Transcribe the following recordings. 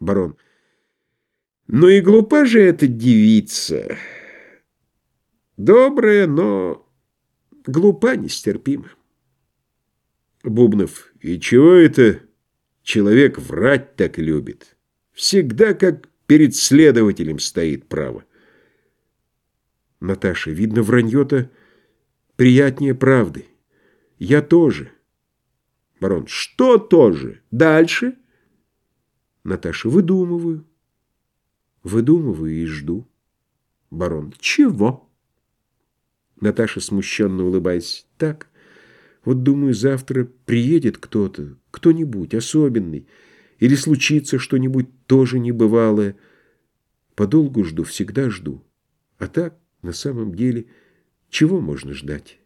Барон. Ну и глупа же эта девица. Добрая, но глупа нестерпимо. Бубнов. И чего это человек врать так любит? Всегда как перед следователем стоит право. Наташа. Видно, вранье-то приятнее правды. Я тоже. Барон. Что тоже? Дальше? Наташа. Выдумываю. Выдумываю и жду. Барон. Чего? Наташа, смущенно улыбаясь. Так. Вот думаю, завтра приедет кто-то, кто-нибудь особенный, или случится что-нибудь тоже небывалое. Подолгу жду, всегда жду. А так, на самом деле, чего можно ждать?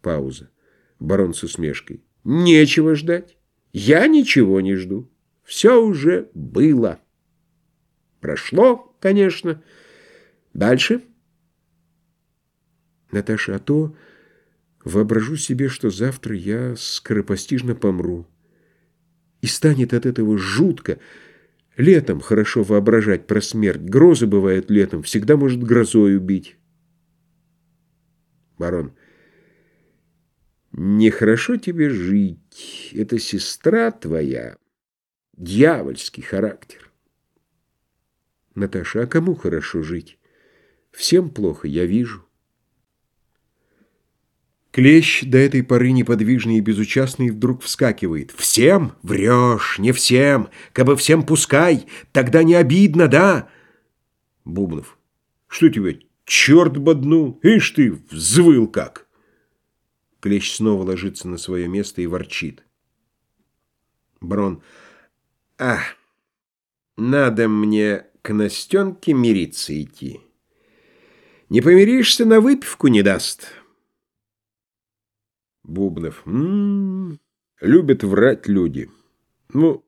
Пауза. Барон с усмешкой. Нечего ждать. Я ничего не жду. Все уже было. Прошло, конечно. Дальше. Наташа, а то воображу себе, что завтра я скоропостижно помру. И станет от этого жутко. Летом хорошо воображать про смерть. Грозы бывают летом. Всегда может грозой убить. Барон. Нехорошо тебе жить. Это сестра твоя. Дьявольский характер. Наташа, а кому хорошо жить? Всем плохо, я вижу. Клещ, до этой поры неподвижный и безучастный, вдруг вскакивает. «Всем? Врешь, не всем. Кабы всем пускай, тогда не обидно, да?» Бубнов. «Что тебе, черт боднул? Ишь ты, взвыл как!» Клещ снова ложится на свое место и ворчит. Брон. «А, надо мне к Настенке мириться идти. Не помиришься, на выпивку не даст». Бубнов. М -м -м, любят врать люди. Ну,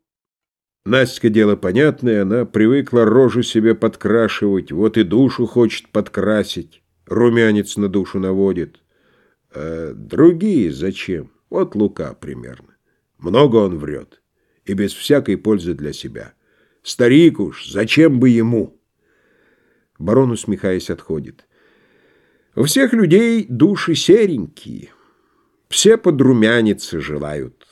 Настя дело понятное, она привыкла рожу себе подкрашивать, вот и душу хочет подкрасить, румянец на душу наводит. А другие зачем? Вот Лука примерно. Много он врет, и без всякой пользы для себя. Старик уж, зачем бы ему? Барон, усмехаясь, отходит. У всех людей души серенькие. Все подрумяниться желают.